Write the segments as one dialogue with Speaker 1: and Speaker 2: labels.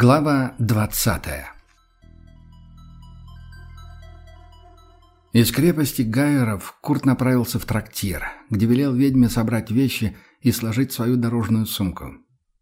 Speaker 1: Глава 20 Из крепости Гайеров Курт направился в трактир, где велел ведьме собрать вещи и сложить свою дорожную сумку.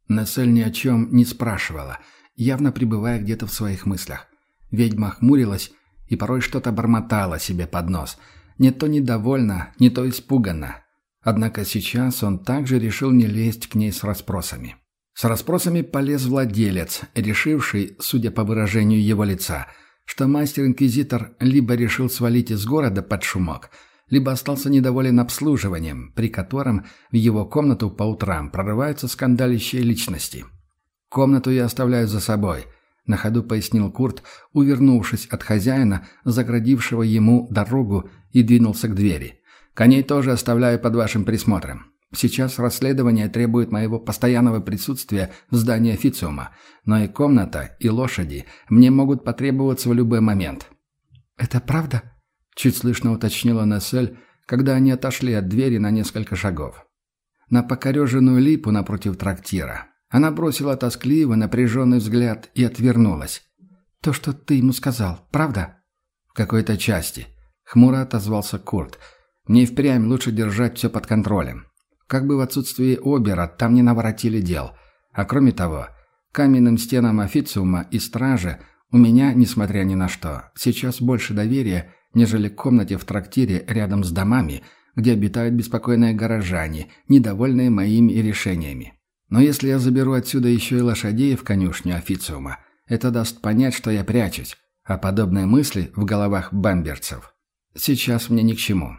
Speaker 1: Нессель ни о чем не спрашивала, явно пребывая где-то в своих мыслях. Ведьма хмурилась и порой что-то бормотала себе под нос. Не то недовольна, не то испуганно. Однако сейчас он также решил не лезть к ней с расспросами. С расспросами полез владелец, решивший, судя по выражению его лица, что мастер-инквизитор либо решил свалить из города под шумок, либо остался недоволен обслуживанием, при котором в его комнату по утрам прорываются скандалищие личности. «Комнату я оставляю за собой», — на ходу пояснил Курт, увернувшись от хозяина, заградившего ему дорогу, и двинулся к двери. «Коней тоже оставляю под вашим присмотром. Сейчас расследование требует моего постоянного присутствия в здании официума, но и комната, и лошади мне могут потребоваться в любой момент».
Speaker 2: «Это правда?»
Speaker 1: — чуть слышно уточнила Нессель, когда они отошли от двери на несколько шагов. На покореженную липу напротив трактира она бросила тоскливый, напряженный взгляд и отвернулась.
Speaker 2: «То, что ты ему сказал, правда?»
Speaker 1: «В какой-то части», — хмуро отозвался Курт. «Мне и впрямь лучше держать все под контролем. Как бы в отсутствии Обера там не наворотили дел. А кроме того, каменным стенам официума и стражи у меня, несмотря ни на что, сейчас больше доверия, нежели комнате в трактире рядом с домами, где обитают беспокойные горожане, недовольные моими решениями. Но если я заберу отсюда еще и лошадей в конюшню официума, это даст понять, что я прячусь, а подобные мысли в головах бамберцев сейчас мне ни к чему.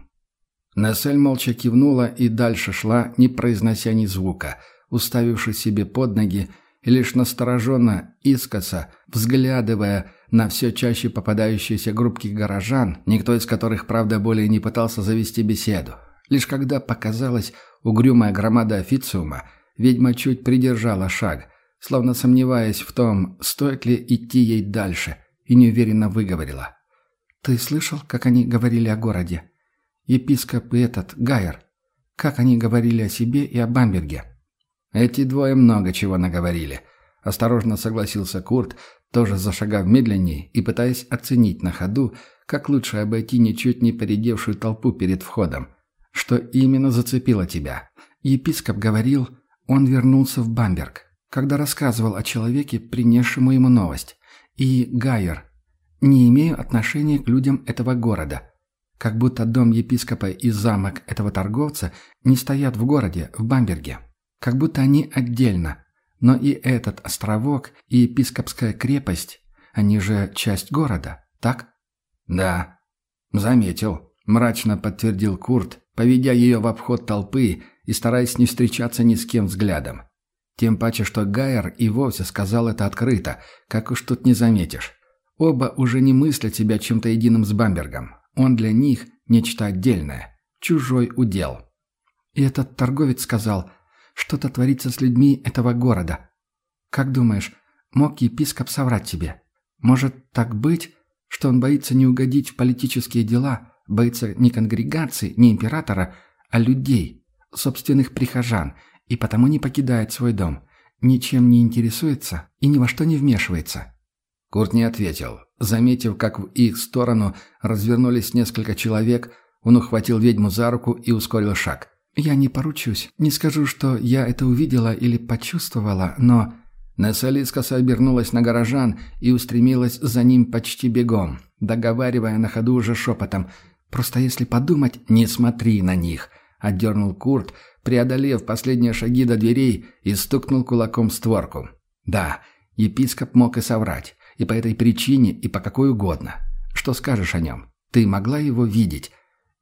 Speaker 1: Нессель молча кивнула и дальше шла, не произнося ни звука, уставившись себе под ноги и лишь настороженно, искоса, взглядывая на все чаще попадающиеся группки горожан, никто из которых, правда, более не пытался завести беседу. Лишь когда показалась угрюмая громада официума, ведьма чуть придержала шаг, словно сомневаясь в том, стоит ли идти ей дальше, и неуверенно выговорила.
Speaker 2: «Ты слышал, как они говорили о городе?» Епископ и этот, Гайер. Как они говорили о себе и о Бамберге.
Speaker 1: Эти двое много чего наговорили. Осторожно согласился Курт, тоже зашагав медленнее и пытаясь оценить на ходу, как лучше обойти ничуть не поредевшую толпу перед входом. Что именно зацепило тебя?
Speaker 2: Епископ говорил, он вернулся в Бамберг, когда рассказывал о человеке, принесшему ему новость. И Гайер. Не имею отношения к людям этого города. Как будто дом епископа и замок этого торговца не стоят в городе, в Бамберге. Как будто они отдельно. Но и этот островок, и епископская крепость, они же часть города, так?
Speaker 1: Да, заметил. Мрачно подтвердил Курт, поведя ее в обход толпы и стараясь не встречаться ни с кем взглядом. Тем паче, что Гайер и вовсе сказал это открыто, как уж тут не заметишь. Оба уже не мыслят себя чем-то единым с Бамбергом. Он для них нечто отдельное, чужой удел.
Speaker 2: И этот торговец сказал, что-то творится с людьми этого города. Как думаешь, мог епископ соврать тебе? Может так быть, что он боится не угодить в политические дела, боится не конгрегации, не императора, а людей, собственных прихожан, и потому не покидает свой дом, ничем не интересуется и ни во что не вмешивается?
Speaker 1: Курт не ответил. Заметив, как в их сторону развернулись несколько человек, он ухватил ведьму за руку и ускорил шаг.
Speaker 2: «Я не поручусь. Не скажу, что я это увидела или почувствовала, но...»
Speaker 1: Нессель искоса обернулась на горожан и устремилась за ним почти бегом, договаривая на ходу уже шепотом. «Просто если подумать, не смотри на них», — отдернул Курт, преодолев последние шаги до дверей и стукнул кулаком в створку. «Да, епископ мог и соврать. И по этой причине, и по какой угодно. Что скажешь о нем? Ты могла его видеть?»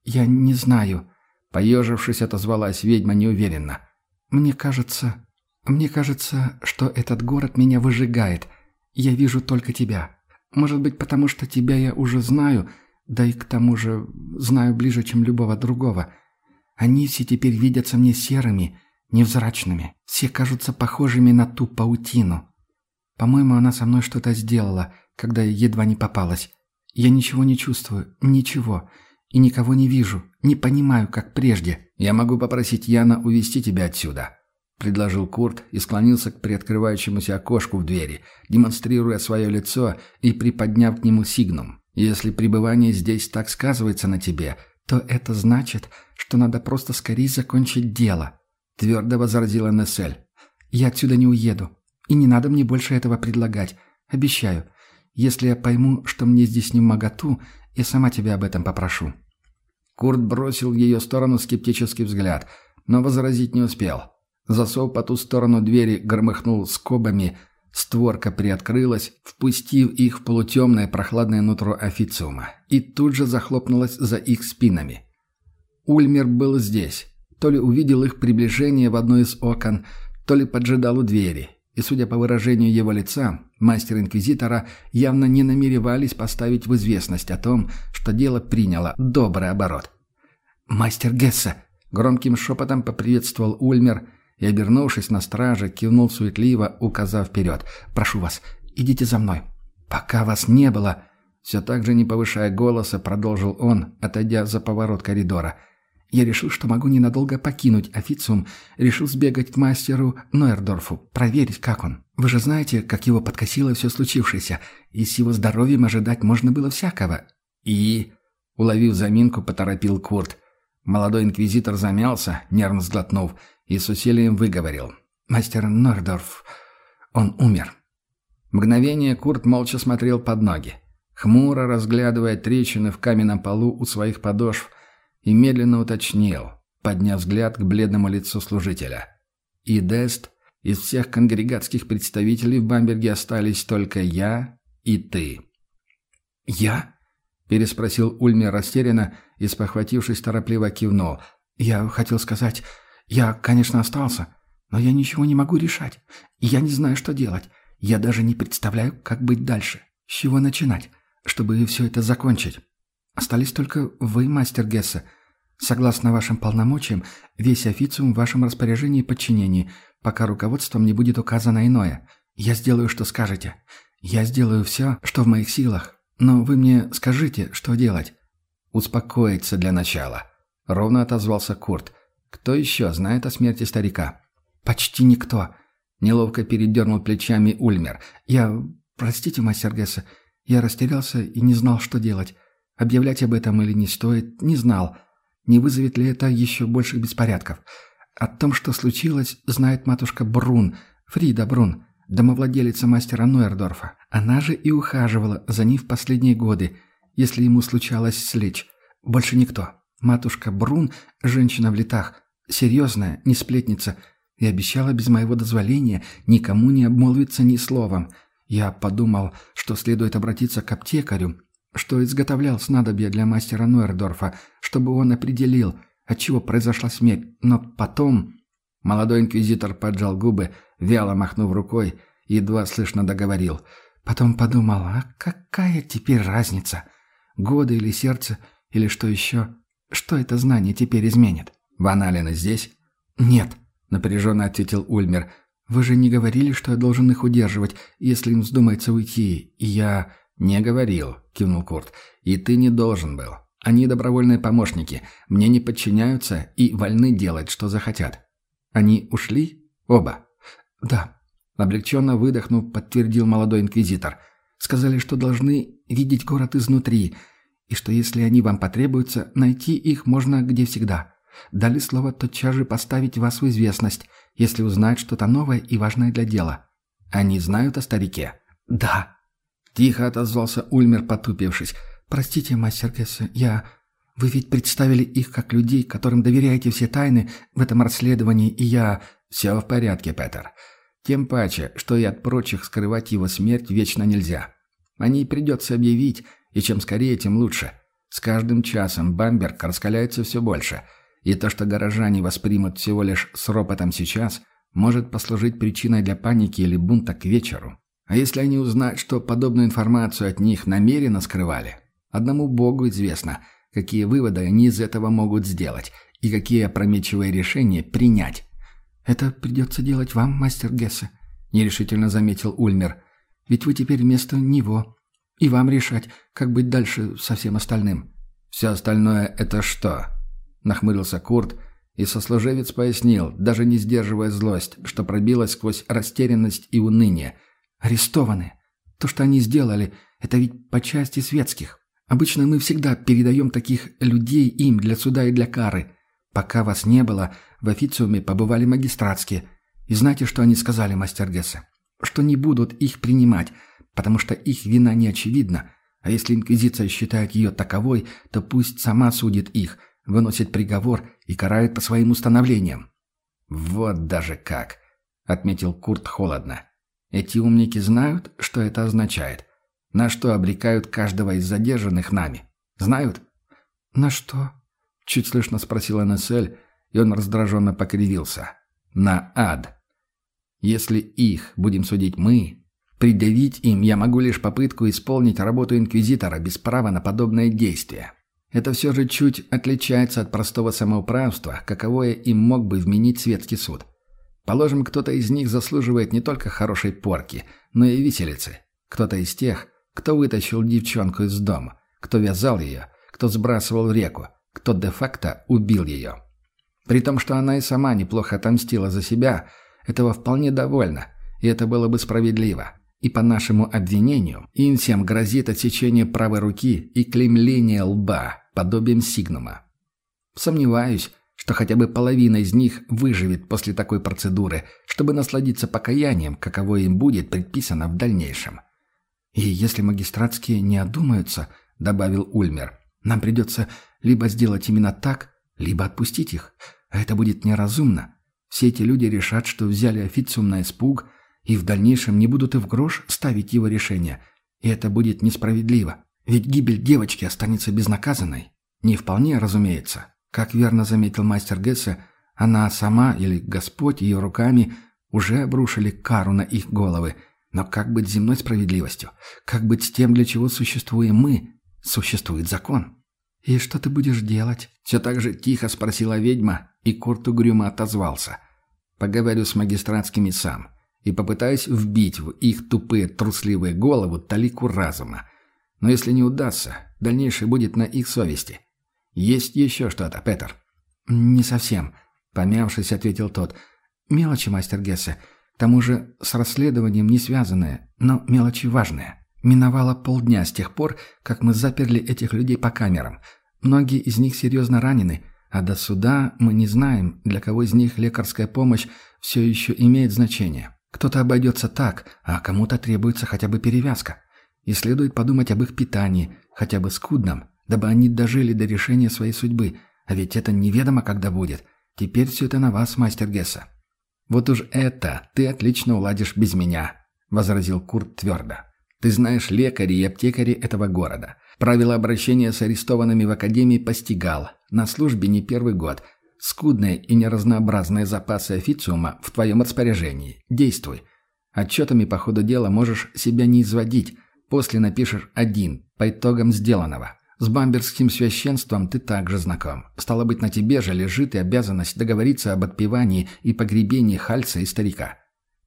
Speaker 2: «Я не знаю», —
Speaker 1: поежившись, отозвалась ведьма неуверенно.
Speaker 2: «Мне кажется... Мне кажется, что этот город меня выжигает. Я вижу только тебя. Может быть, потому что тебя я уже знаю, да и к тому же знаю ближе, чем любого другого. Они все теперь видятся мне серыми, невзрачными. Все кажутся похожими на ту паутину. По-моему, она со мной что-то сделала, когда едва не попалась. Я ничего не чувствую, ничего. И никого не вижу, не понимаю, как прежде.
Speaker 1: Я могу попросить Яна увести тебя отсюда. — предложил Курт и склонился к приоткрывающемуся окошку в двери, демонстрируя свое лицо и приподняв к нему сигнум. «Если пребывание здесь так сказывается на тебе, то это значит, что надо просто скорее закончить дело», — твердо возразила Нессель. «Я отсюда не уеду, и не надо мне больше этого предлагать. Обещаю. Если я пойму, что мне здесь не моготу, я сама тебя об этом попрошу». Курт бросил в ее сторону скептический взгляд, но возразить не успел. Засов по ту сторону двери громыхнул скобами, створка приоткрылась, впустив их в полутемное прохладное нутро официума, и тут же захлопнулась за их спинами. Ульмер был здесь, то ли увидел их приближение в одно из окон, то ли поджидал у двери, и, судя по выражению его лица, мастер-инквизитора явно не намеревались поставить в известность о том, что дело приняло добрый оборот. «Мастер Гесса!» — громким шепотом поприветствовал Ульмер и, обернувшись на страже, кивнул суетливо, указав вперед. «Прошу вас, идите за мной». «Пока вас не было», — все так же не повышая голоса, продолжил он, отойдя за поворот коридора. «Я решил, что могу ненадолго покинуть официум, решил сбегать к мастеру Нойердорфу, проверить, как он. Вы же знаете, как его подкосило все случившееся, и с его здоровьем ожидать можно было всякого». «И...» — уловив заминку, поторопил Курт. Молодой инквизитор замялся, нервно сглотнув, — и с усилием выговорил. «Мастер Нордорф, он умер». Мгновение Курт молча смотрел под ноги, хмуро разглядывая трещины в каменном полу у своих подошв, и медленно уточнил, подняв взгляд к бледному лицу служителя. «И Дест, из всех конгрегатских представителей в Бамберге остались только я и ты». «Я?» – переспросил Ульмер растерянно и, спохватившись, торопливо кивнул. «Я хотел сказать, я, конечно, остался, но я ничего не могу решать. Я не знаю, что делать. Я даже не представляю, как быть дальше. С чего начинать, чтобы все это закончить. Остались только вы, мастер Гесса. Согласно вашим полномочиям, весь официум в вашем распоряжении и подчинении, пока руководством не будет указано иное. Я сделаю, что скажете. Я сделаю все, что в моих силах. Но вы мне скажите, что делать. Успокоиться для начала. Ровно отозвался Курт. Кто еще знает о смерти старика? Почти никто. Неловко передернул плечами Ульмер. Я... Простите, мастер Гесса, я растерялся и не знал, что делать. Объявлять об этом или не стоит, не знал. Не вызовет ли это еще больших беспорядков? О том, что случилось, знает матушка Брун, Фрида Брун, домовладелица мастера Нойердорфа. Она же и ухаживала за ним в последние годы, если ему случалось слечь. Больше никто. Матушка Брун – женщина в летах, Серьезная, не сплетница. И обещала без моего дозволения никому не обмолвиться ни словом. Я подумал, что следует обратиться к аптекарю, что изготовлял снадобье для мастера Нуэрдорфа, чтобы он определил, от чего произошла смерть. Но потом... Молодой инквизитор поджал губы, вяло махнув рукой, едва слышно договорил. Потом подумал, а какая теперь разница? Годы или сердце, или что еще? Что это знание теперь изменит? «Ван Аллен здесь?» «Нет», — напряженно ответил Ульмер. «Вы же не говорили, что я должен их удерживать, если им вздумается уйти, и я...» «Не говорил», — кивнул Курт. «И ты не должен был. Они добровольные помощники, мне не подчиняются и вольны делать, что захотят». «Они ушли? Оба?» «Да», — облегченно выдохнув, подтвердил молодой инквизитор. «Сказали, что должны видеть город изнутри, и что если они вам потребуются, найти их можно где всегда». Дали слово тотчас же поставить вас в известность, если узнают что-то новое и важное для дела. Они знают о старике?» «Да». Тихо отозвался Ульмер, потупившись. «Простите, мастер Гессе, я... Вы ведь представили их как людей, которым доверяете все тайны в этом расследовании, и я...» «Все в порядке, Петер. Тем паче, что и от прочих скрывать его смерть вечно нельзя. О ней придется объявить, и чем скорее, тем лучше. С каждым часом Бамберг раскаляется все больше». И то, что горожане воспримут всего лишь с ропотом сейчас, может послужить причиной для паники или бунта к вечеру. А если они узнают, что подобную информацию от них намеренно скрывали? Одному Богу известно, какие выводы они из этого могут сделать и какие опрометчивые решения принять. «Это придется делать вам, мастер Гессе», — нерешительно заметил Ульмер. «Ведь вы теперь вместо него. И вам решать, как быть дальше со всем остальным». «Все остальное — это что?» нахмурился Курт И сослуживец пояснил, даже не сдерживая злость, что пробилась сквозь растерянность и уныние.
Speaker 2: «Арестованы. То, что они сделали, это ведь по части светских. Обычно мы всегда передаем таких людей им для суда и для кары. Пока вас не было, в официуме побывали магистратские. И знаете, что они сказали, мастер Гессе? Что не будут их принимать, потому что их вина не очевидна. А если Инквизиция считает ее таковой, то пусть сама судит их, выносит приговор и карает по своим установлениям.
Speaker 1: «Вот даже как!» — отметил Курт холодно. «Эти умники знают, что это означает. На что обрекают каждого из задержанных нами? Знают?»
Speaker 2: «На что?»
Speaker 1: — чуть слышно спросила Нессель, и он раздраженно покривился. «На ад. Если их будем судить мы, предъявить им я могу лишь попытку исполнить работу инквизитора без права на подобное действие. Это все же чуть отличается от простого самоуправства, каковое им мог бы вменить светский суд. Положим, кто-то из них заслуживает не только хорошей порки, но и виселицы. Кто-то из тех, кто вытащил девчонку из дома, кто вязал ее, кто сбрасывал в реку, кто де-факто убил ее. При том, что она и сама неплохо отомстила за себя, этого вполне довольно, и это было бы справедливо. И по нашему обвинению им грозит отсечение правой руки и клеймление лба, подобием сигнума. Сомневаюсь, что хотя бы половина из них выживет после такой процедуры, чтобы насладиться покаянием, каково им будет предписано в дальнейшем.
Speaker 2: «И если магистратские не одумаются», — добавил Ульмер, — «нам придется либо сделать именно так, либо отпустить их. А это будет неразумно. Все эти люди решат, что взяли официум на испуг, и в дальнейшем не будут и в грош ставить его решение. И это будет несправедливо. Ведь гибель девочки останется безнаказанной. Не вполне, разумеется. Как верно заметил мастер Гессе, она сама или Господь ее руками уже обрушили кару на их головы. Но как быть земной справедливостью? Как быть с тем, для чего существуем мы? Существует закон. «И что ты будешь делать?»
Speaker 1: Все так же тихо спросила ведьма, и Курт угрюмо отозвался. «Поговорю с магистратскими сам и попытаюсь вбить в их тупые трусливые головы талику разума. Но если не удастся, дальнейшее будет на их совести. Есть еще что-то, Петер?»
Speaker 2: «Не совсем», — помявшись, ответил тот. «Мелочи, мастер Гессе. К тому же с расследованием не связанные, но мелочи важные». Миновало полдня с тех пор, как мы заперли этих людей по камерам. Многие из них серьезно ранены, а до суда мы не знаем, для кого из них лекарская помощь все еще имеет значение. Кто-то обойдется так, а кому-то требуется хотя бы перевязка. И следует подумать об их питании, хотя бы скудном, дабы они дожили до решения своей судьбы. А ведь это неведомо, когда будет. Теперь все это на вас, мастер Гесса.
Speaker 1: «Вот уж это ты отлично уладишь без меня», — возразил Курт твердо. Ты знаешь лекари и аптекари этого города. Правила обращения с арестованными в академии постигал. На службе не первый год. Скудные и неразнообразные запасы официума в твоем распоряжении. Действуй. Отчетами по ходу дела можешь себя не изводить. После напишешь один, по итогам сделанного. С бамберским священством ты также знаком. Стало быть, на тебе же лежит и обязанность договориться об отпевании и погребении Хальца и старика.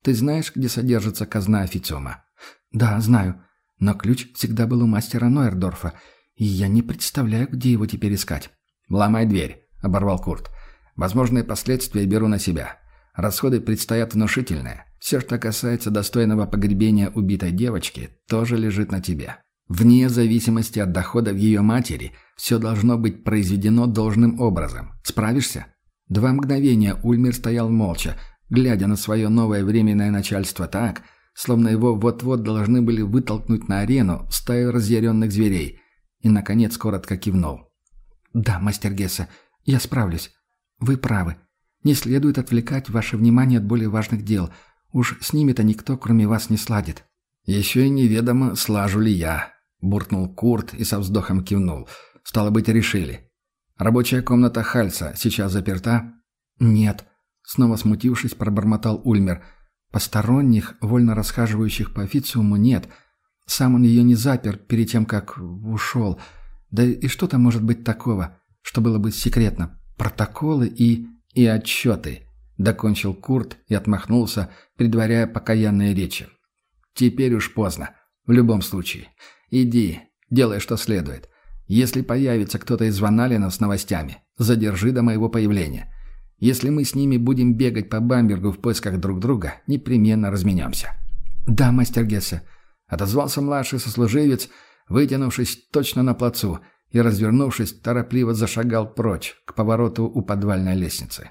Speaker 1: Ты знаешь, где содержится казна официума?
Speaker 2: «Да, знаю. Но ключ всегда был у мастера Нойердорфа, и я не представляю, где его теперь искать».
Speaker 1: «Ломай дверь», — оборвал Курт. «Возможные последствия беру на себя. Расходы предстоят внушительные. Все, что касается достойного погребения убитой девочки, тоже лежит на тебе. Вне зависимости от доходов ее матери, все должно быть произведено должным образом. Справишься?» Два мгновения Ульмер стоял молча, глядя на свое новое временное начальство так, словно его вот-вот должны были вытолкнуть на арену стаю разъяренных зверей, и, наконец, коротко кивнул.
Speaker 2: «Да, мастер Гесса, я справлюсь. Вы правы. Не следует отвлекать ваше внимание от более важных дел. Уж с ними-то никто, кроме вас, не сладит».
Speaker 1: «Еще и неведомо, слажу ли я», — буркнул Курт и со вздохом кивнул. «Стало быть, решили. Рабочая комната Хальца сейчас заперта?»
Speaker 2: «Нет», — снова смутившись, пробормотал Ульмер — Посторонних, вольно расхаживающих по официуму, нет. Сам он ее не запер перед тем, как ушел. Да и что там может быть такого, что было бы секретно? Протоколы и...
Speaker 1: и отчеты. Докончил Курт и отмахнулся, предваряя покаянные речи. Теперь уж поздно. В любом случае. Иди, делай, что следует. Если появится кто-то из Ваналина с новостями, задержи до моего появления. Если мы с ними будем бегать по Бамбергу в поисках друг друга, непременно разменемся».
Speaker 2: «Да, мастер Гессе», —
Speaker 1: отозвался младший сослуживец, вытянувшись точно на плацу и, развернувшись, торопливо зашагал прочь, к повороту у подвальной лестницы.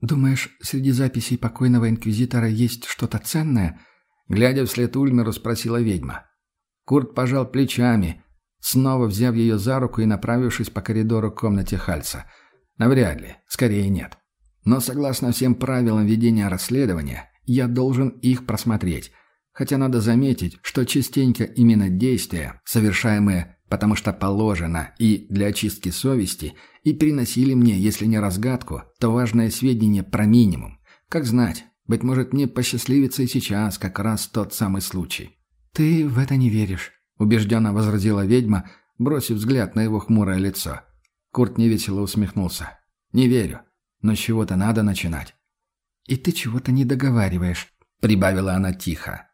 Speaker 2: «Думаешь, среди записей покойного инквизитора есть что-то ценное?»
Speaker 1: Глядя вслед Ульмеру, спросила ведьма. Курт пожал плечами, снова взяв ее за руку и направившись по коридору к комнате Хальца. Навряд ли, скорее нет. Но согласно всем правилам ведения расследования, я должен их просмотреть. Хотя надо заметить, что частенько именно действия, совершаемые потому что положено и для очистки совести, и приносили мне, если не разгадку, то важное сведение про минимум. Как знать, быть может, мне посчастливится и сейчас как раз тот самый случай.
Speaker 2: «Ты в это не веришь», — убежденно возразила ведьма, бросив взгляд на его хмурое лицо.
Speaker 1: Курт невесело усмехнулся. «Не верю, но с чего-то надо начинать».
Speaker 2: «И ты чего-то не договариваешь», — прибавила она тихо.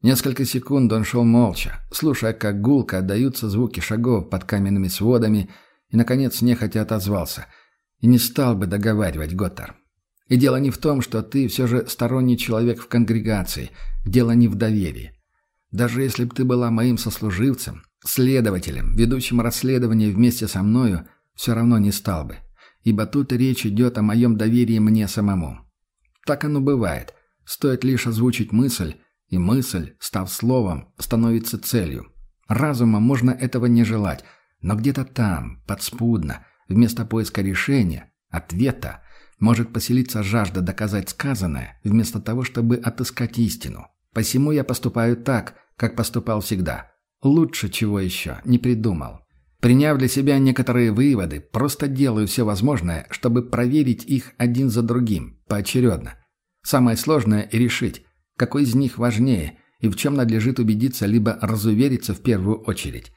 Speaker 1: Несколько секунд он шел молча, слушая, как гулко отдаются звуки шагов под каменными сводами, и, наконец, нехотя отозвался. И не стал бы договаривать, Готтер. И дело не в том, что ты все же сторонний человек в конгрегации, дело не в доверии. Даже если бы ты была моим сослуживцем, следователем, ведущим расследование вместе со мною, все равно не стал бы. Ибо тут речь идет о моем доверии мне самому. Так оно бывает. Стоит лишь озвучить мысль, и мысль, став словом, становится целью. Разумом можно этого не желать, но где-то там, подспудно, вместо поиска решения, ответа, может поселиться жажда доказать сказанное, вместо того, чтобы отыскать истину. Посему я поступаю так, как поступал всегда. Лучше чего еще не придумал. Приняв для себя некоторые выводы, просто делаю все возможное, чтобы проверить их один за другим, поочередно. Самое сложное – решить, какой из них важнее и в чем надлежит убедиться либо разувериться в первую очередь.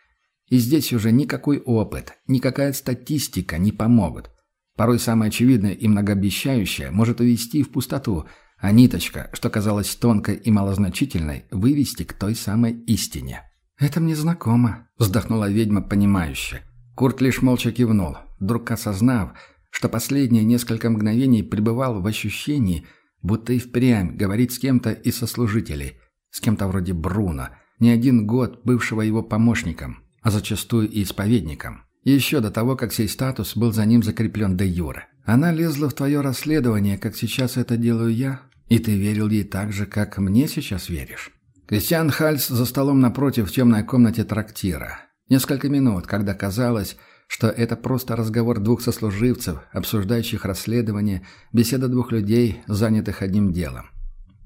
Speaker 1: И здесь уже никакой опыт, никакая статистика не помогут. Порой самое очевидное и многообещающее может увести в пустоту, а ниточка, что казалась тонкой и малозначительной, вывести к той самой истине.
Speaker 2: «Это мне знакомо», — вздохнула ведьма понимающе.
Speaker 1: Курт лишь молча кивнул, вдруг осознав, что последние несколько мгновений пребывал в ощущении — Будто и впрямь говорит с кем-то из сослужителей, с кем-то вроде Бруно, не один год бывшего его помощником, а зачастую и исповедником. Еще до того, как сей статус был за ним закреплен де юре. Она лезла в твое расследование, как сейчас это делаю я, и ты верил ей так же, как мне сейчас веришь. Кристиан Хальс за столом напротив в темной комнате трактира. Несколько минут, когда казалось, что это просто разговор двух сослуживцев, обсуждающих расследование, беседа двух людей, занятых одним делом.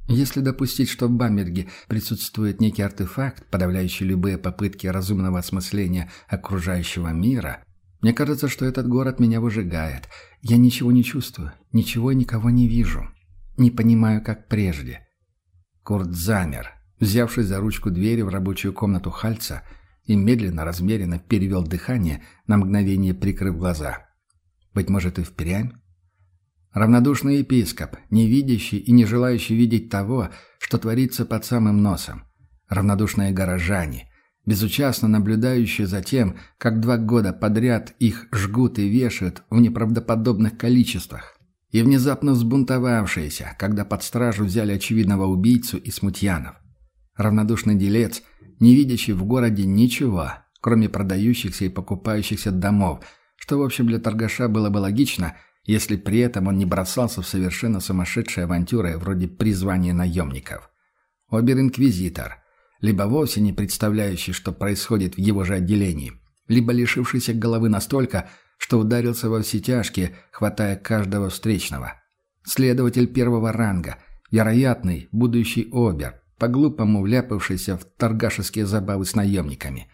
Speaker 1: Если допустить, что в Бамберге присутствует некий артефакт, подавляющий любые попытки разумного осмысления окружающего мира, мне кажется, что этот город меня выжигает. Я ничего не чувствую, ничего и никого не вижу. Не понимаю, как прежде. Курт замер, взявшись за ручку двери в рабочую комнату Хальца – и медленно, размеренно перевел дыхание, на мгновение прикрыв глаза. Быть может, и впрямь? Равнодушный епископ, не видящий и не желающий видеть того, что творится под самым носом. Равнодушные горожане, безучастно наблюдающие за тем, как два года подряд их жгут и вешают в неправдоподобных количествах. И внезапно взбунтовавшиеся, когда под стражу взяли очевидного убийцу и смутьянов. Равнодушный делец – не видящий в городе ничего, кроме продающихся и покупающихся домов, что, в общем, для торгаша было бы логично, если при этом он не бросался в совершенно сумасшедшие авантюры вроде призвания наемников. Обер-инквизитор, либо вовсе не представляющий, что происходит в его же отделении, либо лишившийся головы настолько, что ударился во все тяжкие, хватая каждого встречного. Следователь первого ранга, вероятный, будущий обер, по-глупому вляпавшийся в торгашеские забавы с наемниками.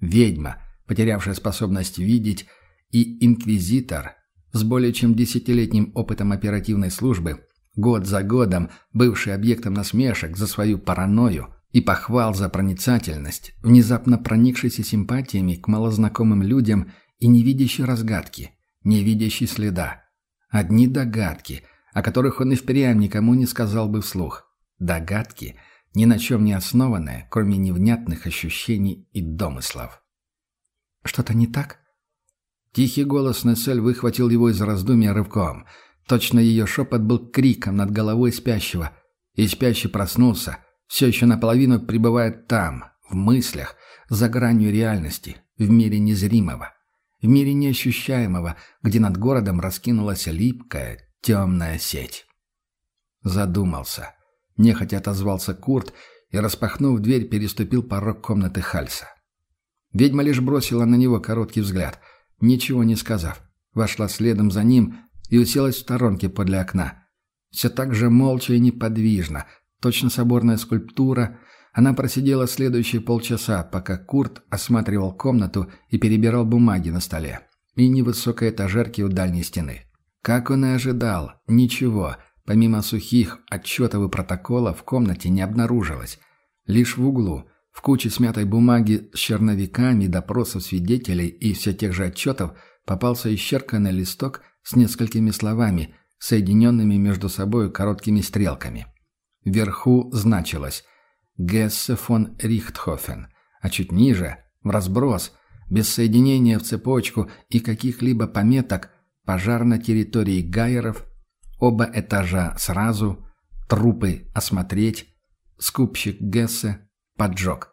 Speaker 1: Ведьма, потерявшая способность видеть, и инквизитор с более чем десятилетним опытом оперативной службы, год за годом бывший объектом насмешек за свою паранойю и похвал за проницательность, внезапно проникшийся симпатиями к малознакомым людям и не видящий разгадки, не видящий следа. Одни догадки, о которых он и впрямь никому не сказал бы вслух. Догадки — ни на чем не основанное, кроме невнятных ощущений и домыслов.
Speaker 2: «Что-то не так?»
Speaker 1: Тихий голос Нессель выхватил его из раздумья рывком. Точно ее шепот был криком над головой спящего. И спящий проснулся, все еще наполовину пребывает там, в мыслях, за гранью реальности, в мире незримого, в мире неощущаемого, где над городом раскинулась липкая, темная сеть. Задумался. Нехотя отозвался Курт и, распахнув дверь, переступил порог комнаты Хальса. Ведьма лишь бросила на него короткий взгляд, ничего не сказав. Вошла следом за ним и уселась в сторонке подле окна. Все так же молча и неподвижно, точно соборная скульптура, она просидела следующие полчаса, пока Курт осматривал комнату и перебирал бумаги на столе и невысокой этажерки у дальней стены. Как он и ожидал, ничего, помимо сухих отчетов и протоколов, в комнате не обнаружилось. Лишь в углу, в куче смятой бумаги с черновиками допросов свидетелей и все тех же отчетов, попался исчерканный листок с несколькими словами, соединенными между собой короткими стрелками. Вверху значилось – Гессе фон Рихтхофен, а чуть ниже, в разброс, без соединения в цепочку и каких-либо пометок, пожар на территории Гайеров, оба этажа сразу, трупы осмотреть, скупщик Гессе, поджог.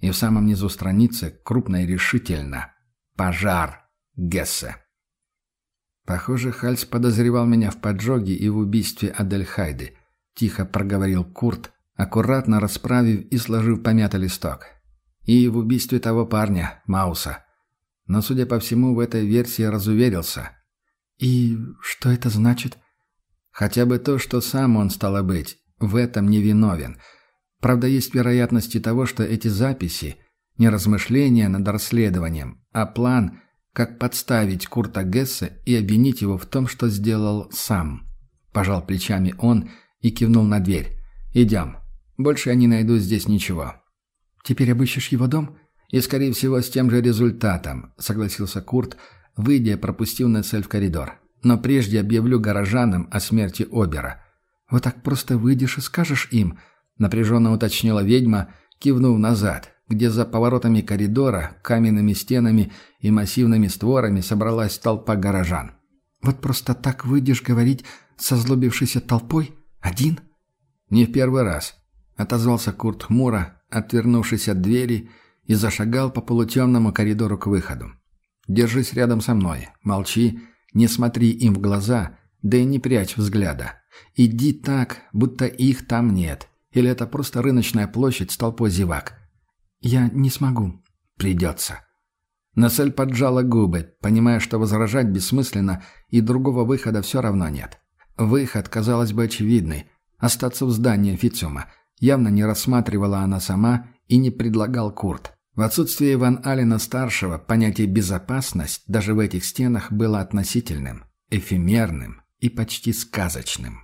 Speaker 1: И в самом низу страницы крупно и решительно «Пожар Гессе». «Похоже, Хальс подозревал меня в поджоге и в убийстве Адельхайды», — тихо проговорил Курт, аккуратно расправив и сложив помятый листок. И в убийстве того парня, Мауса. Но, судя по всему, в этой версии разуверился.
Speaker 2: «И что это значит?»
Speaker 1: «Хотя бы то, что сам он, стало быть, в этом не виновен. Правда, есть вероятности того, что эти записи – не размышления над расследованием, а план, как подставить Курта Гессе и обвинить его в том, что сделал сам». Пожал плечами он и кивнул на дверь. «Идем. Больше я не найду здесь ничего».
Speaker 2: «Теперь обыщешь его дом?»
Speaker 1: «И, скорее всего, с тем же результатом», — согласился Курт, выйдя, пропустив Нессель в коридор. «Но прежде объявлю горожанам о смерти Обера».
Speaker 2: «Вот так просто выйдешь и скажешь им», —
Speaker 1: напряженно уточнила ведьма, кивнув назад, где за поворотами коридора, каменными стенами и массивными створами собралась толпа горожан.
Speaker 2: «Вот просто так выйдешь говорить со злобившейся толпой? Один?»
Speaker 1: «Не в первый раз», — отозвался Курт хмуро, отвернувшись от двери, и зашагал по полутемному коридору к выходу. «Держись рядом со мной, молчи, не смотри им в глаза, да и не прячь взгляда. Иди так, будто их там нет, или это просто рыночная площадь с толпой зевак».
Speaker 2: «Я не смогу».
Speaker 1: «Придется». Насель поджала губы, понимая, что возражать бессмысленно, и другого выхода все равно нет. Выход, казалось бы, очевидный – остаться в здании официума – явно не рассматривала она сама и не предлагал Курт. В отсутствие Иван Алина-старшего понятие «безопасность» даже в этих стенах было относительным, эфемерным и почти сказочным.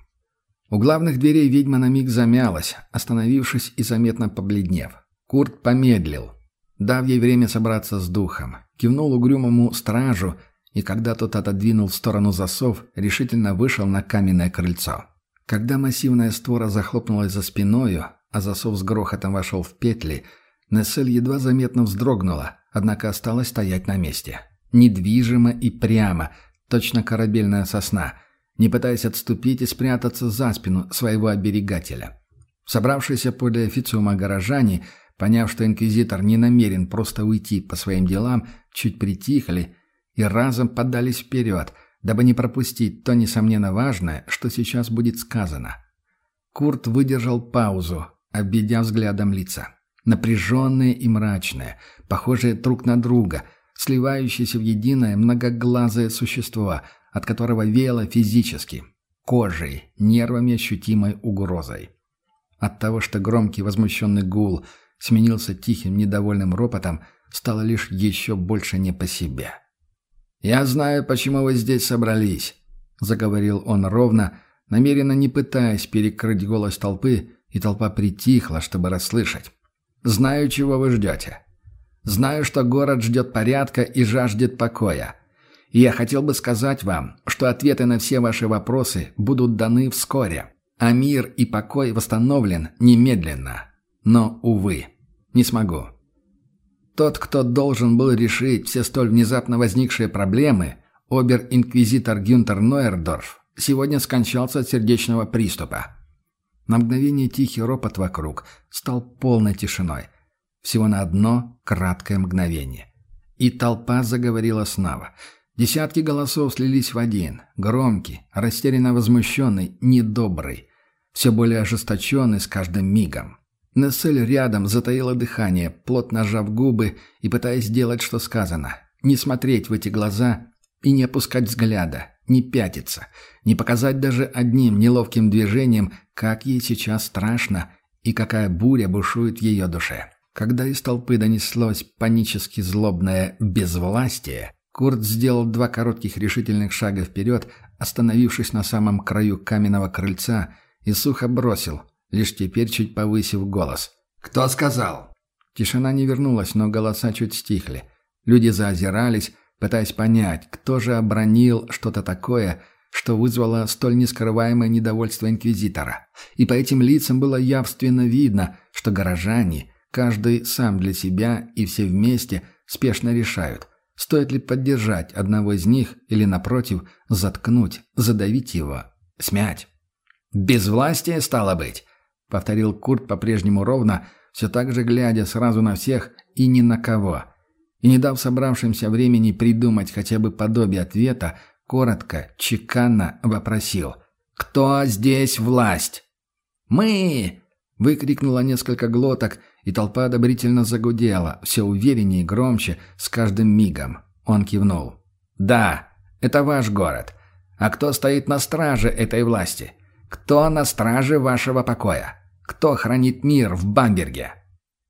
Speaker 1: У главных дверей ведьма на миг замялась, остановившись и заметно побледнев. Курт помедлил, дав ей время собраться с духом, кивнул угрюмому стражу и, когда тот отодвинул в сторону засов, решительно вышел на каменное крыльцо. Когда массивная створа захлопнулась за спиною, а засов с грохотом вошел в петли, Нессель едва заметно вздрогнула, однако осталась стоять на месте. Недвижимо и прямо, точно корабельная сосна, не пытаясь отступить и спрятаться за спину своего оберегателя. Собравшиеся подле официума горожане, поняв, что инквизитор не намерен просто уйти по своим делам, чуть притихли и разом подались вперед – дабы не пропустить то, несомненно, важное, что сейчас будет сказано. Курт выдержал паузу, обведя взглядом лица. Напряженные и мрачные, похожие друг на друга, сливающиеся в единое многоглазое существо, от которого веяло физически, кожей, нервами ощутимой угрозой. От того, что громкий возмущенный гул сменился тихим недовольным ропотом, стало лишь еще больше не по себе. «Я знаю, почему вы здесь собрались», — заговорил он ровно, намеренно не пытаясь перекрыть голос толпы, и толпа притихла, чтобы расслышать. «Знаю, чего вы ждете. Знаю, что город ждет порядка и жаждет покоя. И я хотел бы сказать вам, что ответы на все ваши вопросы будут даны вскоре, а мир и покой восстановлен немедленно. Но, увы, не смогу. Тот, кто должен был решить все столь внезапно возникшие проблемы, обер-инквизитор Гюнтер Нойердорф, сегодня скончался от сердечного приступа». На мгновение тихий ропот вокруг стал полной тишиной. Всего на одно краткое мгновение. И толпа заговорила снова. Десятки голосов слились в один. Громкий, растерянно возмущенный, недобрый. Все более ожесточенный с каждым мигом. Нессель рядом затаила дыхание, плотно сжав губы и пытаясь сделать, что сказано. Не смотреть в эти глаза и не опускать взгляда, не пятиться, не показать даже одним неловким движением, как ей сейчас страшно и какая буря бушует в ее душе. Когда из толпы донеслось панически злобное «безвластие», Курт сделал два коротких решительных шага вперед, остановившись на самом краю каменного крыльца, и сухо бросил, лишь теперь чуть повысив голос. «Кто сказал?» Тишина не вернулась, но голоса чуть стихли. Люди заозирались, пытаясь понять, кто же обронил что-то такое, что вызвало столь нескрываемое недовольство инквизитора. И по этим лицам было явственно видно, что горожане, каждый сам для себя и все вместе, спешно решают, стоит ли поддержать одного из них или, напротив, заткнуть, задавить его, смять. «Безвластие, стало быть», — повторил Курт по-прежнему ровно, все так же глядя сразу на всех и ни на кого — и не дав собравшимся времени придумать хотя бы подобие ответа, коротко, чеканно вопросил «Кто здесь власть?» «Мы!» — выкрикнуло несколько глоток, и толпа одобрительно загудела, все увереннее и громче, с каждым мигом. Он кивнул. «Да, это ваш город. А кто стоит на страже этой власти? Кто на страже вашего покоя? Кто хранит мир в Бамберге?»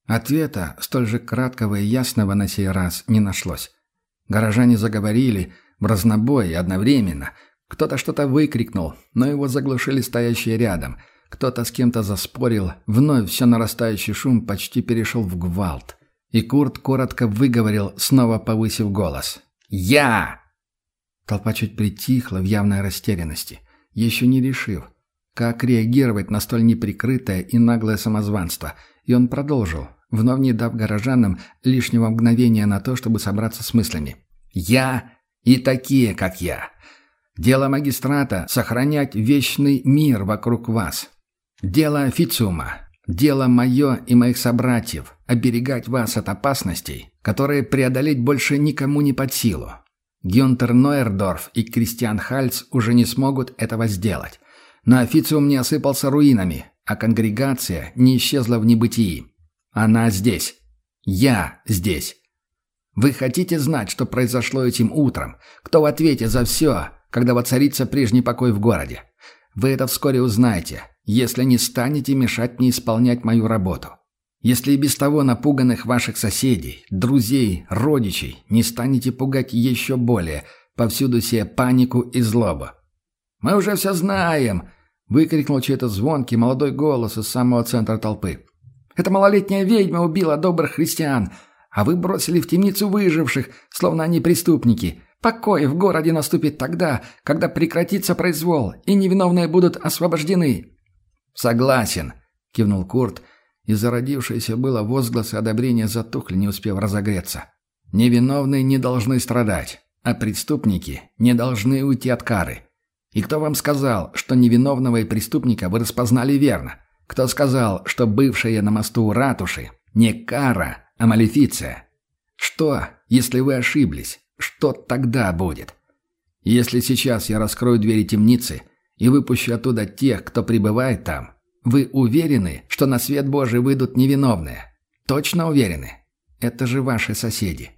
Speaker 1: Ответа, столь же краткого и ясного на сей раз, не нашлось. Горожане заговорили, в разнобой одновременно. Кто-то что-то выкрикнул, но его заглушили стоящие рядом. Кто-то с кем-то заспорил, вновь все нарастающий шум почти перешел в гвалт. И Курт коротко выговорил, снова повысив голос. «Я!» Толпа чуть притихла в явной растерянности, еще не решив, как реагировать на столь неприкрытое и наглое самозванство, и он продолжил, вновь не дав горожанам лишнего мгновения на то, чтобы собраться с мыслями. «Я и такие, как я. Дело магистрата — сохранять вечный мир вокруг вас. Дело официума, дело мое и моих собратьев — оберегать вас от опасностей, которые преодолеть больше никому не под силу. Гюнтер Нойердорф и Кристиан Хальц уже не смогут этого сделать. Но официум не осыпался руинами, а конгрегация не исчезла в небытии. Она здесь. Я здесь. Вы хотите знать, что произошло этим утром? Кто в ответе за все, когда воцарится прежний покой в городе? Вы это вскоре узнаете, если не станете мешать мне исполнять мою работу. Если и без того напуганных ваших соседей, друзей, родичей не станете пугать еще более, повсюду сея панику и злобу. «Мы уже все знаем!» — выкрикнул чей-то звонкий молодой голос из самого центра толпы. Эта малолетняя ведьма убила добрых христиан, а вы бросили в темницу выживших, словно они преступники. Покой в городе наступит тогда, когда прекратится произвол, и невиновные будут освобождены». «Согласен», — кивнул Курт, и зародившиеся было возгласы одобрения затухли, не успев разогреться. «Невиновные не должны страдать, а преступники не должны уйти от кары. И кто вам сказал, что невиновного и преступника вы распознали верно?» Кто сказал, что бывшая на мосту ратуши не кара, а малефиция? Что, если вы ошиблись? Что тогда будет? Если сейчас я раскрою двери темницы и выпущу оттуда тех, кто пребывает там, вы уверены, что на свет Божий выйдут невиновные? Точно уверены? Это же ваши соседи.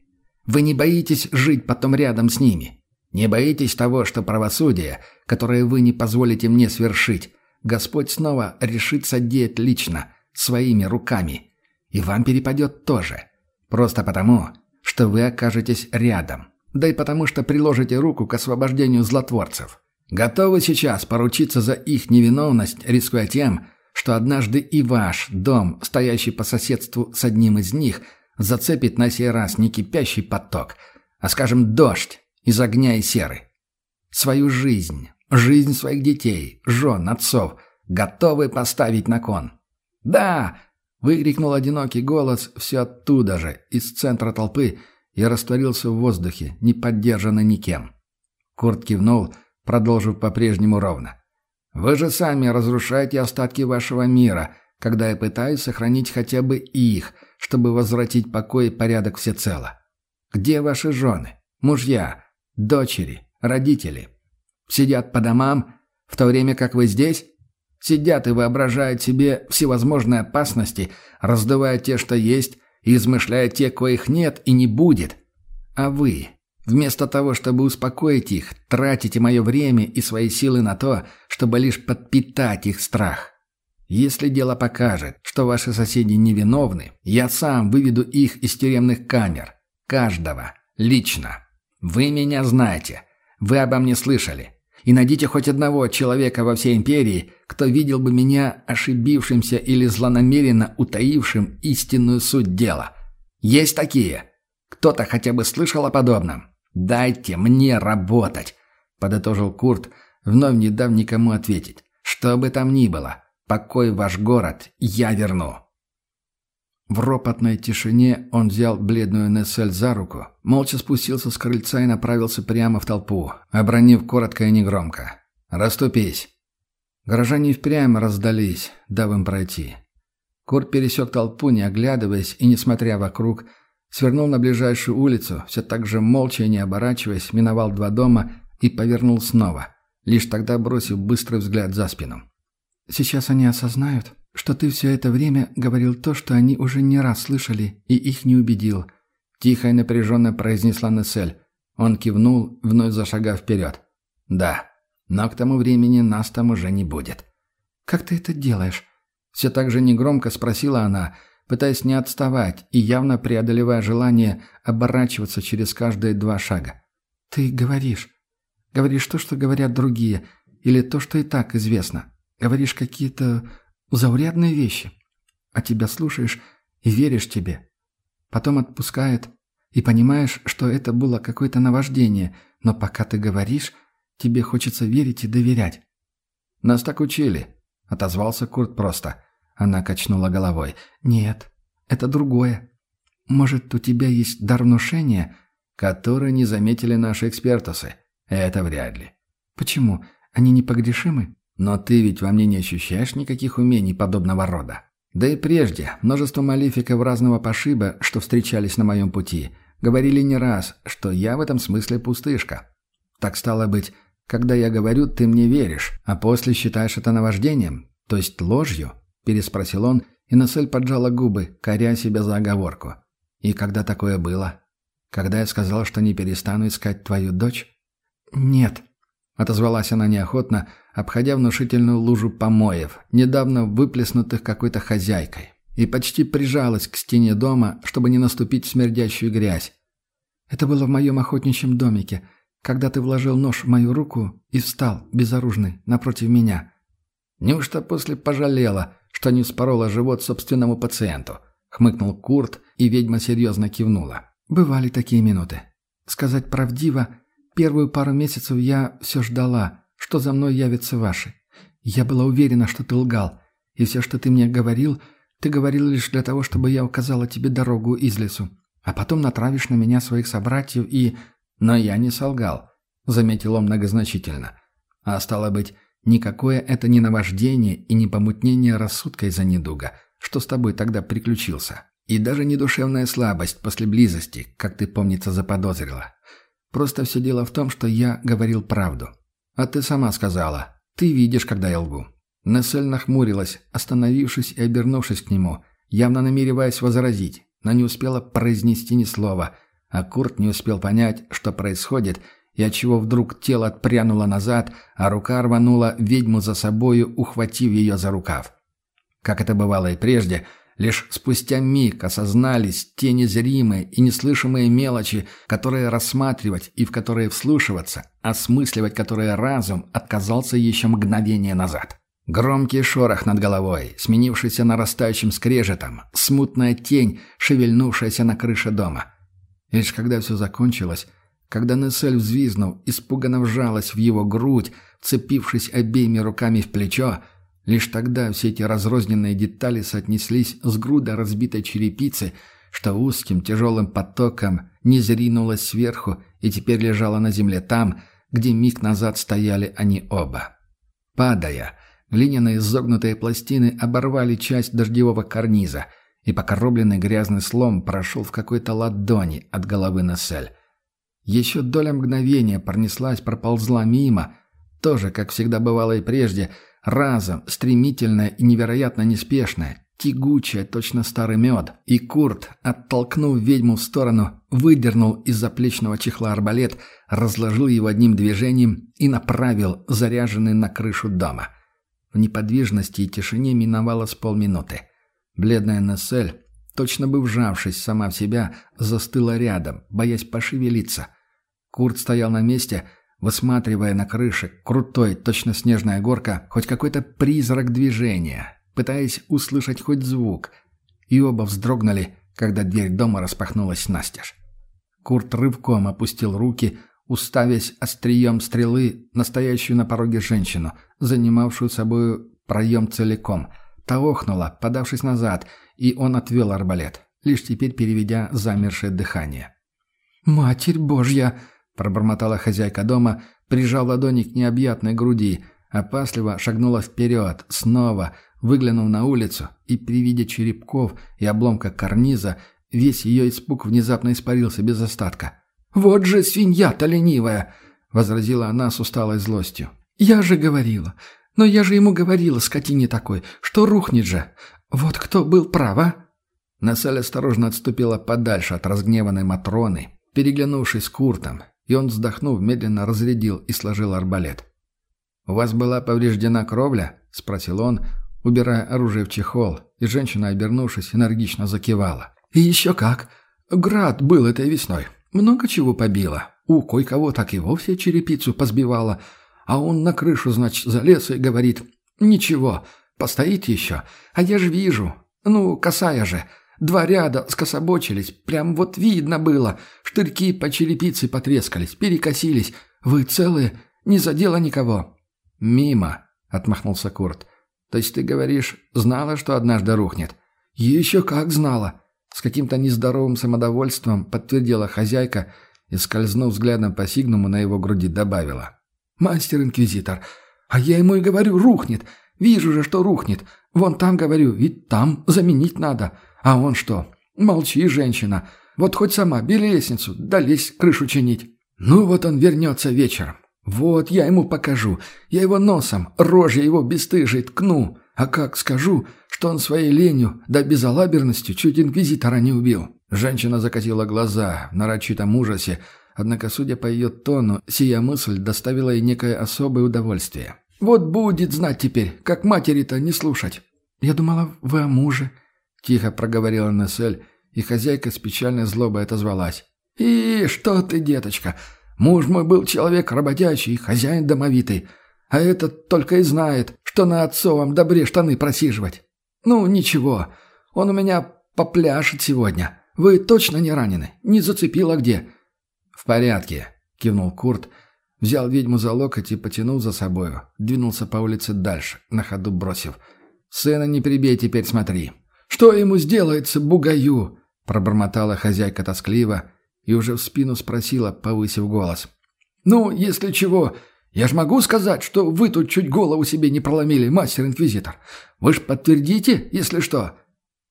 Speaker 1: Вы не боитесь жить потом рядом с ними? Не боитесь того, что правосудие, которое вы не позволите мне свершить, Господь снова решит содеять лично, своими руками. И вам перепадет тоже. Просто потому, что вы окажетесь рядом. Да и потому, что приложите руку к освобождению злотворцев. Готовы сейчас поручиться за их невиновность, рискуя тем, что однажды и ваш дом, стоящий по соседству с одним из них, зацепит на сей раз не кипящий поток, а, скажем, дождь из огня и серы. Свою жизнь, Жизнь своих детей, жен, отцов готовы поставить на кон. «Да!» — выкрикнул одинокий голос все оттуда же, из центра толпы, и растворился в воздухе, не поддержанный никем. Курт кивнул, продолжив по-прежнему ровно. «Вы же сами разрушаете остатки вашего мира, когда я пытаюсь сохранить хотя бы их, чтобы возвратить покой и порядок всецело. Где ваши жены, мужья, дочери, родители? Сидят по домам, в то время как вы здесь? Сидят и воображают себе всевозможные опасности, раздувая те, что есть, и измышляя те, коих нет и не будет. А вы, вместо того, чтобы успокоить их, тратите мое время и свои силы на то, чтобы лишь подпитать их страх. Если дело покажет, что ваши соседи невиновны, я сам выведу их из тюремных камер. Каждого. Лично. Вы меня знаете. Вы обо мне слышали. И найдите хоть одного человека во всей империи, кто видел бы меня ошибившимся или злонамеренно утаившим истинную суть дела. Есть такие. Кто-то хотя бы слышал о подобном. Дайте мне работать, подытожил Курт, вновь не дав никому ответить. Что бы там ни было, покой ваш город я верну. В ропотной тишине он взял бледную Нессель за руку, молча спустился с крыльца и направился прямо в толпу, обронив коротко и негромко. «Раступись!» Горожане впрямь раздались, дав им пройти. Курт пересек толпу, не оглядываясь и не смотря вокруг, свернул на ближайшую улицу, все так же молча и не оборачиваясь, миновал два дома и повернул снова, лишь тогда бросив быстрый взгляд за спину.
Speaker 2: «Сейчас они осознают, что ты все это время говорил то, что они уже не раз слышали, и их не убедил», — тихо и напряженно произнесла Нессель. Он кивнул, вновь зашагав вперед. «Да, но к тому времени нас там уже не будет».
Speaker 1: «Как ты это делаешь?» Все так же негромко спросила она, пытаясь не отставать и явно преодолевая желание оборачиваться через каждые два шага.
Speaker 2: «Ты говоришь. Говоришь то, что говорят другие, или то, что и так известно. Говоришь какие-то Заурядные вещи. А тебя слушаешь и веришь тебе. Потом отпускает, и понимаешь, что это было какое-то наваждение, но пока ты говоришь, тебе хочется верить и доверять.
Speaker 1: «Нас так учили», — отозвался Курт просто. Она качнула головой.
Speaker 2: «Нет, это другое. Может, у тебя есть дар внушения?»
Speaker 1: «Который не заметили наши экспертусы. Это вряд ли».
Speaker 2: «Почему? Они непогрешимы?»
Speaker 1: Но ты ведь во мне не ощущаешь никаких умений подобного рода. Да и прежде множество малификов разного пошиба, что встречались на моем пути, говорили не раз, что я в этом смысле пустышка. Так стало быть, когда я говорю, ты мне веришь, а после считаешь это наваждением, то есть ложью?» – переспросил он, и Насель поджала губы, коря себя за оговорку. «И когда такое было? Когда я сказал, что не перестану искать твою дочь?»
Speaker 2: «Нет», –
Speaker 1: отозвалась она неохотно, обходя внушительную лужу помоев, недавно выплеснутых какой-то хозяйкой, и почти прижалась к стене дома, чтобы не наступить в смердящую грязь.
Speaker 2: «Это было в моем охотничьем домике, когда ты вложил нож в мою руку и встал, безоружный, напротив меня».
Speaker 1: «Неужто после пожалела, что не вспорола живот собственному пациенту?» — хмыкнул Курт, и ведьма серьезно кивнула.
Speaker 2: «Бывали такие минуты. Сказать правдиво, первую пару месяцев я все ждала, что за мной явятся ваши. Я была уверена, что ты лгал, и все, что ты мне говорил, ты говорил лишь для того, чтобы я указала тебе дорогу из лесу, а потом натравишь на меня своих собратьев и...
Speaker 1: Но я не солгал, — заметил он многозначительно. А стало быть, никакое это не наваждение и не помутнение рассудка из-за недуга, что с тобой тогда приключился. И даже не душевная слабость после близости, как ты, помнится, заподозрила. Просто все дело в том, что я говорил правду. «А ты сама сказала. Ты видишь, когда я лгу». Нессель нахмурилась, остановившись и обернувшись к нему, явно намереваясь возразить, но не успела произнести ни слова, а Курт не успел понять, что происходит, и отчего вдруг тело отпрянуло назад, а рука рванула ведьму за собою, ухватив ее за рукав. Как это бывало и прежде, Лишь спустя миг осознались те незримые и неслышимые мелочи, которые рассматривать и в которые вслушиваться, осмысливать которые разум отказался еще мгновение назад. Громкий шорох над головой, сменившийся нарастающим скрежетом, смутная тень, шевельнувшаяся на крыше дома. Лишь когда все закончилось, когда Нессель, взвизнув, испуганно вжалась в его грудь, цепившись обеими руками в плечо, Лишь тогда все эти разрозненные детали соотнеслись с грудой разбитой черепицы, что узким тяжелым потоком не зринулась сверху и теперь лежала на земле там, где миг назад стояли они оба. Падая, глиняные изогнутые пластины оборвали часть дождевого карниза, и покоробленный грязный слом прошел в какой-то ладони от головы Нессель. Еще доля мгновения пронеслась, проползла мимо, тоже, как всегда бывало и прежде, разом, стремительная и невероятно неспешная, тягучая, точно старый мед. И Курт, оттолкнув ведьму в сторону, выдернул из заплечного чехла арбалет, разложил его одним движением и направил, заряженный на крышу дома. В неподвижности и тишине миновало с полминуты. Бледная Нессель, точно бы вжавшись сама в себя, застыла рядом, боясь пошевелиться. Курт стоял на месте, высматривая на крыше крутой, точно снежная горка, хоть какой-то призрак движения, пытаясь услышать хоть звук. И оба вздрогнули, когда дверь дома распахнулась настежь. Курт рывком опустил руки, уставясь острием стрелы настоящую на пороге женщину, занимавшую собою проем целиком. Та охнула, подавшись назад, и он отвел арбалет, лишь теперь переведя замершее дыхание.
Speaker 2: «Матерь Божья!»
Speaker 1: – пробормотала хозяйка дома, прижав ладони к необъятной груди, опасливо шагнула вперед, снова – Выглянув на улицу и при виде черепков и обломка карниза, весь ее испуг внезапно испарился без остатка. «Вот же свинья-то ленивая!» — возразила она с усталой злостью.
Speaker 2: «Я же говорила, но я же ему говорила, скотине такой, что рухнет же. Вот кто был прав, а?»
Speaker 1: Насель осторожно отступила подальше от разгневанной Матроны, переглянувшись с Куртом, и он, вздохнув, медленно разрядил и сложил арбалет. «У вас была повреждена кровля?» — спросил он, убирая оружие в чехол, и женщина, обернувшись, энергично закивала.
Speaker 2: «И еще как! Град был этой весной. Много чего побило. У кое-кого так и вовсе черепицу позбивало. А он на крышу, значит, залез и говорит, «Ничего, постоит еще. А я же вижу. Ну, косая же. Два ряда скособочились. Прям вот видно было. Штырьки по черепице потрескались, перекосились. Вы целые? Не задело никого?»
Speaker 1: «Мимо», — отмахнулся Курт. То есть ты говоришь, знала, что однажды рухнет?
Speaker 2: Еще как знала. С каким-то нездоровым самодовольством подтвердила хозяйка и, скользнув взглядом по сигнуму на его груди, добавила. «Мастер-инквизитор, а я ему и говорю, рухнет. Вижу же, что рухнет. Вон там, говорю, ведь там заменить надо. А он что? Молчи, женщина. Вот хоть сама бери лестницу, да лезь крышу чинить. Ну вот он вернется вечером. Вот, я ему покажу. Я его носом, рожей его бесстыжей ткну. А как скажу, что он своей ленью да безалаберностью чуть инквизитора не убил?»
Speaker 1: Женщина закатила глаза в нарочитом ужасе, однако, судя по ее тону, сия мысль доставила ей некое особое удовольствие.
Speaker 2: «Вот будет знать теперь, как матери-то не слушать». «Я думала, вы о муже», — тихо проговорила Нессель, и хозяйка с печальной злобой отозвалась. «И что ты, деточка, Муж мой был человек работящий, хозяин домовитый, а этот только и знает, что на отцовом добре штаны просиживать. Ну, ничего, он у меня попляшет сегодня. Вы точно не ранены? Не зацепило где?»
Speaker 1: «В порядке», — кивнул Курт, взял ведьму за локоть и потянул за собою, двинулся по улице дальше, на ходу бросив. «Сына не прибей, теперь смотри».
Speaker 2: «Что ему сделается, бугаю?»
Speaker 1: — пробормотала хозяйка тоскливо, и уже в спину спросила, повысив голос.
Speaker 2: «Ну, если чего, я ж могу сказать, что вы тут чуть голову себе не проломили, мастер-инквизитор. Вы ж подтвердите, если что?»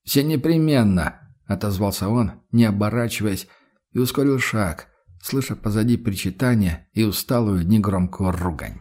Speaker 1: «Все непременно», — отозвался он, не оборачиваясь, и ускорил шаг, слыша позади причитание и усталую негромкую ругань.